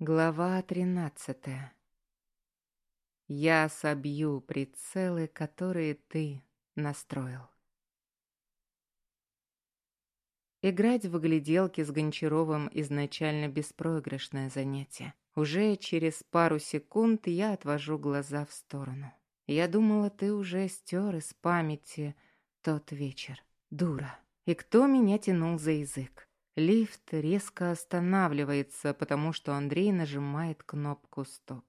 Глава тринадцатая. Я собью прицелы, которые ты настроил. Играть в гляделки с Гончаровым изначально беспроигрышное занятие. Уже через пару секунд я отвожу глаза в сторону. Я думала, ты уже стер из памяти тот вечер. Дура. И кто меня тянул за язык? Лифт резко останавливается, потому что Андрей нажимает кнопку «Стоп».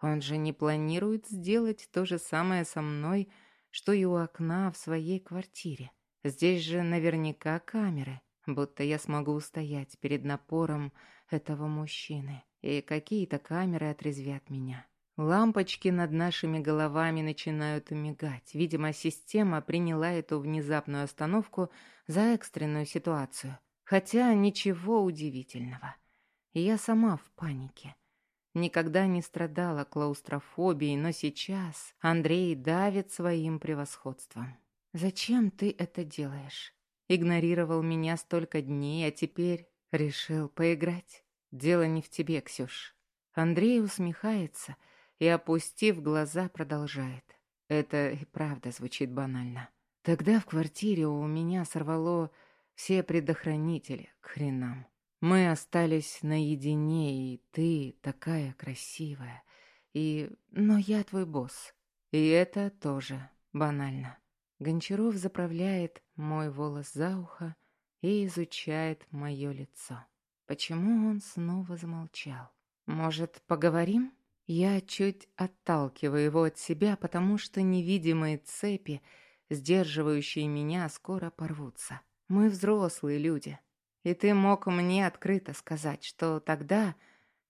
Он же не планирует сделать то же самое со мной, что и у окна в своей квартире. Здесь же наверняка камеры, будто я смогу устоять перед напором этого мужчины, и какие-то камеры отрезвят меня. Лампочки над нашими головами начинают мигать. Видимо, система приняла эту внезапную остановку за экстренную ситуацию – Хотя ничего удивительного. Я сама в панике. Никогда не страдала клаустрофобией, но сейчас Андрей давит своим превосходством. «Зачем ты это делаешь?» Игнорировал меня столько дней, а теперь решил поиграть. Дело не в тебе, Ксюш. Андрей усмехается и, опустив глаза, продолжает. Это и правда звучит банально. Тогда в квартире у меня сорвало все предохранители к хренам. Мы остались наедине, и ты такая красивая. И... Но я твой босс. И это тоже банально. Гончаров заправляет мой волос за ухо и изучает мое лицо. Почему он снова замолчал? Может, поговорим? Я чуть отталкиваю его от себя, потому что невидимые цепи, сдерживающие меня, скоро порвутся. Мы взрослые люди. И ты мог мне открыто сказать, что тогда...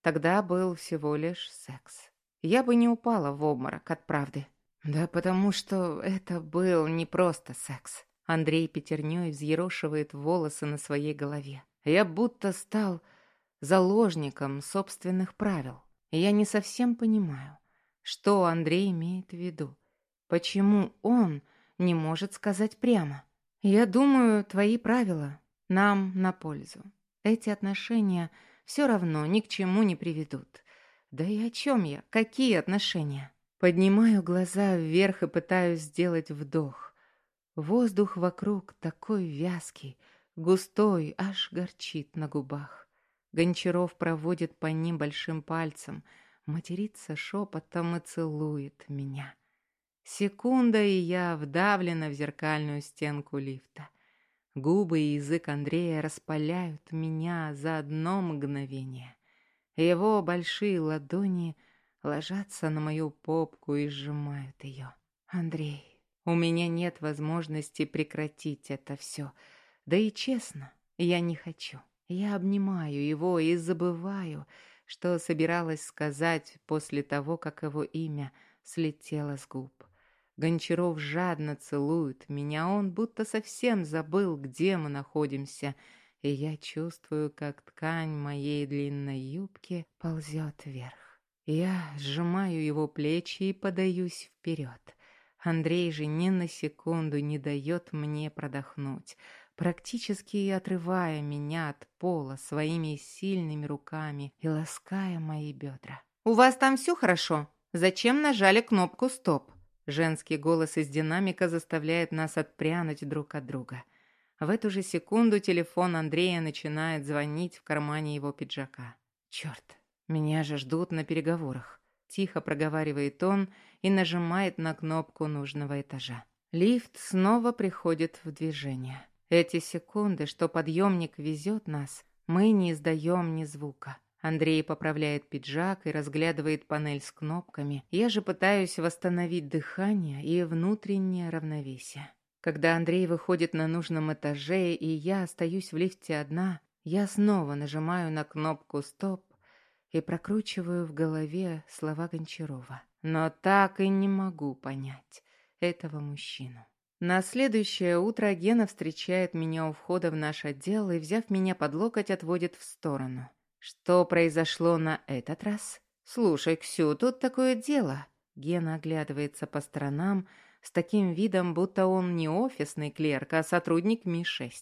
Тогда был всего лишь секс. Я бы не упала в обморок от правды. Да потому что это был не просто секс. Андрей пятерней взъерошивает волосы на своей голове. Я будто стал заложником собственных правил. Я не совсем понимаю, что Андрей имеет в виду. Почему он не может сказать прямо? Я думаю, твои правила нам на пользу. Эти отношения все равно ни к чему не приведут. Да и о чем я? Какие отношения? Поднимаю глаза вверх и пытаюсь сделать вдох. Воздух вокруг такой вязкий, густой, аж горчит на губах. Гончаров проводит по ним большим пальцем, матерится шепотом и целует меня. Секунда, и я вдавлена в зеркальную стенку лифта. Губы и язык Андрея распаляют меня за одно мгновение. Его большие ладони ложатся на мою попку и сжимают ее. Андрей, у меня нет возможности прекратить это все. Да и честно, я не хочу. Я обнимаю его и забываю, что собиралась сказать после того, как его имя слетело с губ. Гончаров жадно целует меня, он будто совсем забыл, где мы находимся, и я чувствую, как ткань моей длинной юбки ползет вверх. Я сжимаю его плечи и подаюсь вперед. Андрей же ни на секунду не дает мне продохнуть, практически отрывая меня от пола своими сильными руками и лаская мои бедра. «У вас там все хорошо? Зачем нажали кнопку «Стоп»?» Женский голос из динамика заставляет нас отпрянуть друг от друга. В эту же секунду телефон Андрея начинает звонить в кармане его пиджака. «Черт, меня же ждут на переговорах», – тихо проговаривает он и нажимает на кнопку нужного этажа. Лифт снова приходит в движение. Эти секунды, что подъемник везет нас, мы не издаем ни звука. Андрей поправляет пиджак и разглядывает панель с кнопками. Я же пытаюсь восстановить дыхание и внутреннее равновесие. Когда Андрей выходит на нужном этаже, и я остаюсь в лифте одна, я снова нажимаю на кнопку «Стоп» и прокручиваю в голове слова Гончарова. Но так и не могу понять этого мужчину. На следующее утро Гена встречает меня у входа в наш отдел и, взяв меня под локоть, отводит в сторону. Что произошло на этот раз? Слушай, Ксю, тут такое дело. Гена оглядывается по сторонам с таким видом, будто он не офисный клерк, а сотрудник Ми-6.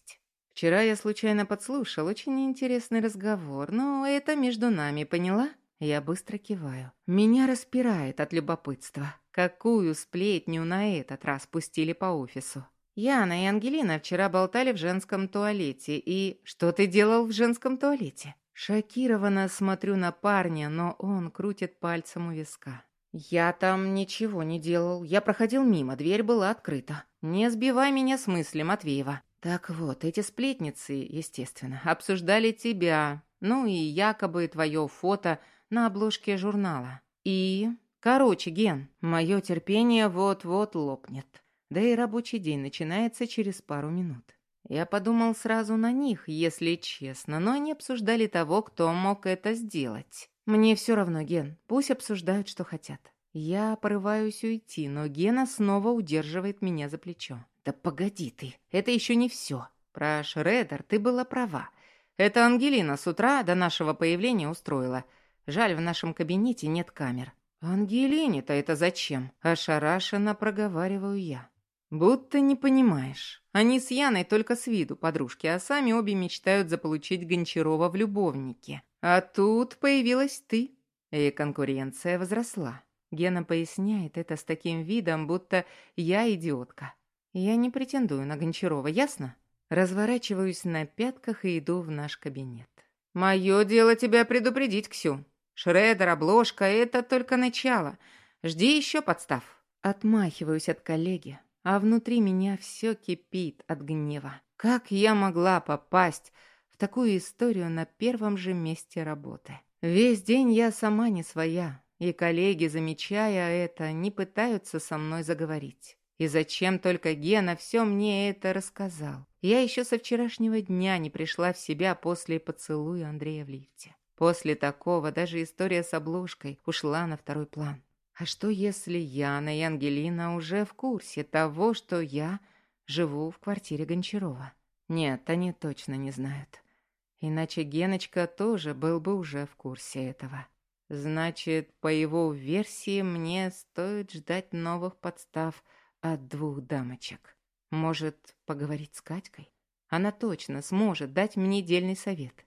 Вчера я случайно подслушал очень интересный разговор, но это между нами, поняла? Я быстро киваю. Меня распирает от любопытства. Какую сплетню на этот раз пустили по офису? Яна и Ангелина вчера болтали в женском туалете, и... Что ты делал в женском туалете? Шокированно смотрю на парня, но он крутит пальцем у виска. «Я там ничего не делал. Я проходил мимо, дверь была открыта. Не сбивай меня с мысли, Матвеева. Так вот, эти сплетницы, естественно, обсуждали тебя, ну и якобы твое фото на обложке журнала. И... Короче, Ген, мое терпение вот-вот лопнет. Да и рабочий день начинается через пару минут. Я подумал сразу на них, если честно, но они обсуждали того, кто мог это сделать. Мне все равно, Ген, пусть обсуждают, что хотят. Я порываюсь уйти, но Гена снова удерживает меня за плечо. «Да погоди ты, это еще не все. Про Шредер ты была права. Это Ангелина с утра до нашего появления устроила. Жаль, в нашем кабинете нет камер». «Ангелине-то это зачем?» – ошарашенно проговариваю я. «Будто не понимаешь. Они с Яной только с виду подружки, а сами обе мечтают заполучить Гончарова в любовнике. А тут появилась ты, и конкуренция возросла». Гена поясняет это с таким видом, будто я идиотка. Я не претендую на Гончарова, ясно? Разворачиваюсь на пятках и иду в наш кабинет. Мое дело тебя предупредить, Ксю. Шредер, обложка — это только начало. Жди еще подстав. Отмахиваюсь от коллеги, а внутри меня все кипит от гнева. Как я могла попасть в такую историю на первом же месте работы? Весь день я сама не своя, и коллеги, замечая это, не пытаются со мной заговорить. И зачем только Гена все мне это рассказал? Я еще со вчерашнего дня не пришла в себя после поцелуя Андрея в лифте. После такого даже история с обложкой ушла на второй план. А что если Яна и Ангелина уже в курсе того, что я живу в квартире Гончарова? Нет, они точно не знают. Иначе Геночка тоже был бы уже в курсе этого. Значит, по его версии, мне стоит ждать новых подстав – от двух дамочек. Может, поговорить с Катькой? Она точно сможет дать мне дельный совет.